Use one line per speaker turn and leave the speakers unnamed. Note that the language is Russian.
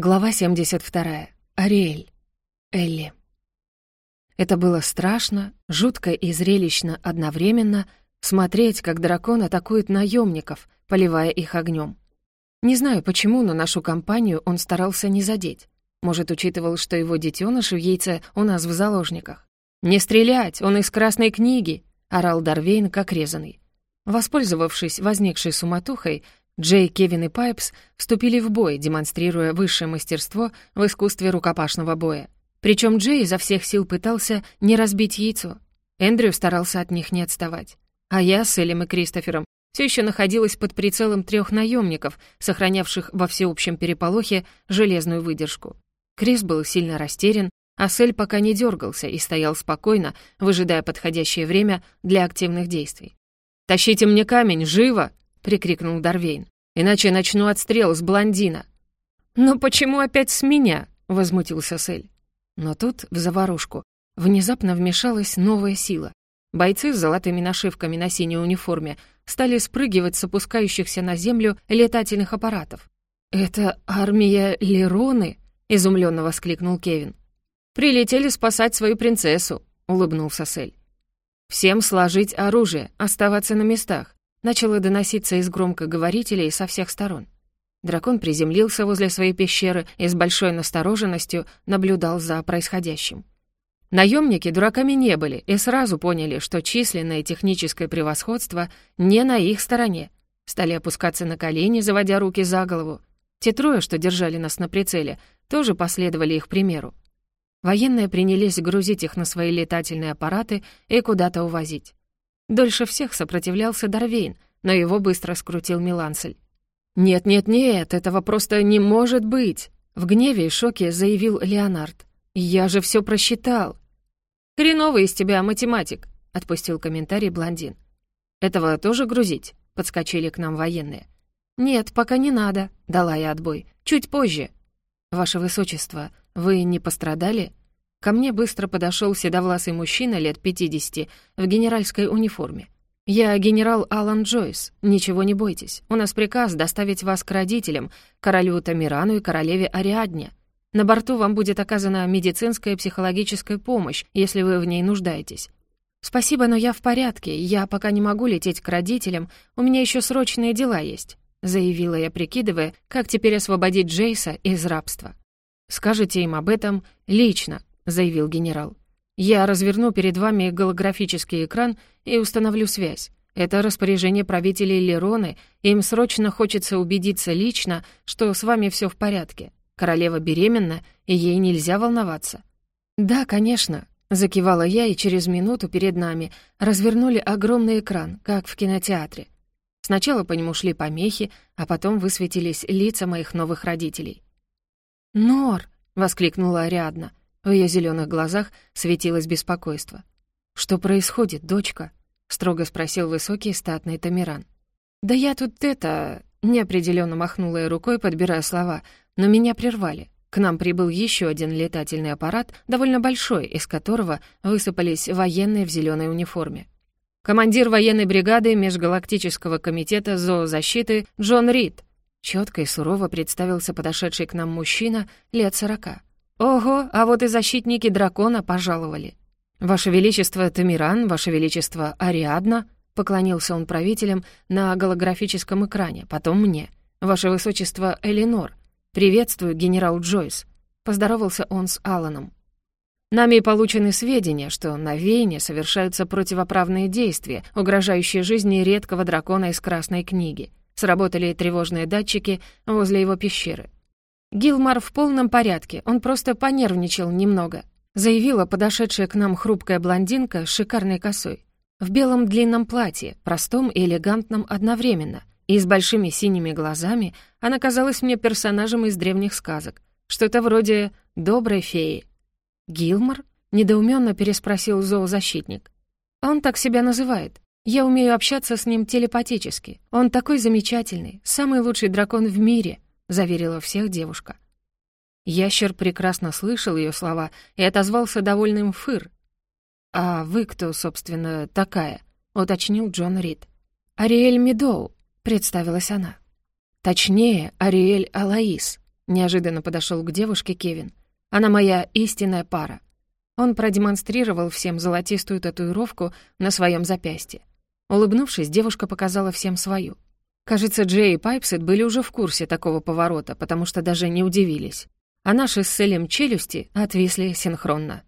Глава 72. Ариэль. Элли. Это было страшно, жутко и зрелищно одновременно смотреть, как дракон атакует наемников, поливая их огнем. Не знаю почему, но нашу компанию он старался не задеть. Может, учитывал, что его детеныш в яйце у нас в заложниках. «Не стрелять! Он из красной книги!» — орал Дарвейн, как резанный. Воспользовавшись возникшей суматохой, Джей, Кевин и Пайпс вступили в бой, демонстрируя высшее мастерство в искусстве рукопашного боя. Причем Джей изо всех сил пытался не разбить яйцо. Эндрю старался от них не отставать. А я с Элем и Кристофером все еще находилась под прицелом трех наемников, сохранявших во всеобщем переполохе железную выдержку. Крис был сильно растерян, а Сель пока не дергался и стоял спокойно, выжидая подходящее время для активных действий. «Тащите мне камень, живо!» — прикрикнул Дарвейн. «Иначе начну отстрел с блондина». «Но почему опять с меня?» — возмутился Сель. Но тут, в заварушку, внезапно вмешалась новая сила. Бойцы с золотыми нашивками на синей униформе стали спрыгивать с опускающихся на землю летательных аппаратов. «Это армия Лероны?» — изумленно воскликнул Кевин. «Прилетели спасать свою принцессу», — улыбнулся Сель. «Всем сложить оружие, оставаться на местах начало доноситься из громкоговорителей со всех сторон. Дракон приземлился возле своей пещеры и с большой настороженностью наблюдал за происходящим. Наемники дураками не были и сразу поняли, что численное техническое превосходство не на их стороне. Стали опускаться на колени, заводя руки за голову. Те трое, что держали нас на прицеле, тоже последовали их примеру. Военные принялись грузить их на свои летательные аппараты и куда-то увозить. Дольше всех сопротивлялся Дарвейн, но его быстро скрутил Милансель. «Нет-нет-нет, этого просто не может быть!» В гневе и шоке заявил Леонард. «Я же все просчитал!» «Хреновый из тебя математик!» — отпустил комментарий блондин. «Этого тоже грузить?» — подскочили к нам военные. «Нет, пока не надо», — дала я отбой. «Чуть позже». «Ваше Высочество, вы не пострадали?» Ко мне быстро подошел седовласый мужчина лет 50 в генеральской униформе. «Я генерал Алан Джойс. Ничего не бойтесь. У нас приказ доставить вас к родителям, королю Тамирану и королеве Ариадне. На борту вам будет оказана медицинская и психологическая помощь, если вы в ней нуждаетесь. Спасибо, но я в порядке. Я пока не могу лететь к родителям. У меня еще срочные дела есть», — заявила я, прикидывая, как теперь освободить Джейса из рабства. «Скажите им об этом лично заявил генерал. «Я разверну перед вами голографический экран и установлю связь. Это распоряжение правителей Лероны, им срочно хочется убедиться лично, что с вами все в порядке. Королева беременна, и ей нельзя волноваться». «Да, конечно», — закивала я, и через минуту перед нами развернули огромный экран, как в кинотеатре. Сначала по нему шли помехи, а потом высветились лица моих новых родителей. «Нор!» — воскликнула Ариадна. В ее зеленых глазах светилось беспокойство. «Что происходит, дочка?» — строго спросил высокий статный Тамиран. «Да я тут это...» — неопределенно махнула я рукой, подбирая слова, но меня прервали. К нам прибыл еще один летательный аппарат, довольно большой, из которого высыпались военные в зеленой униформе. Командир военной бригады Межгалактического комитета зоозащиты Джон Рид. Четко и сурово представился подошедший к нам мужчина лет сорока. «Ого, а вот и защитники дракона пожаловали». «Ваше Величество Тамиран, Ваше Величество Ариадна», поклонился он правителям на голографическом экране, потом мне. «Ваше Высочество Элинор, приветствую, генерал Джойс», поздоровался он с Алланом. Нами получены сведения, что на Вейне совершаются противоправные действия, угрожающие жизни редкого дракона из Красной книги. Сработали тревожные датчики возле его пещеры. «Гилмар в полном порядке, он просто понервничал немного», заявила подошедшая к нам хрупкая блондинка с шикарной косой. В белом длинном платье, простом и элегантном одновременно, и с большими синими глазами она казалась мне персонажем из древних сказок, что-то вроде доброй феи. «Гилмар?» — недоуменно переспросил зоозащитник. «Он так себя называет. Я умею общаться с ним телепатически. Он такой замечательный, самый лучший дракон в мире», — заверила всех девушка. Ящер прекрасно слышал ее слова и отозвался довольным фыр. «А вы кто, собственно, такая?» — уточнил Джон Рид. «Ариэль Медоу», — представилась она. «Точнее, Ариэль Алаис», — Неожиданно подошел к девушке Кевин. «Она моя истинная пара». Он продемонстрировал всем золотистую татуировку на своем запястье. Улыбнувшись, девушка показала всем свою. Кажется, Джей и Пайпсет были уже в курсе такого поворота, потому что даже не удивились. А наши с Селем челюсти отвисли синхронно.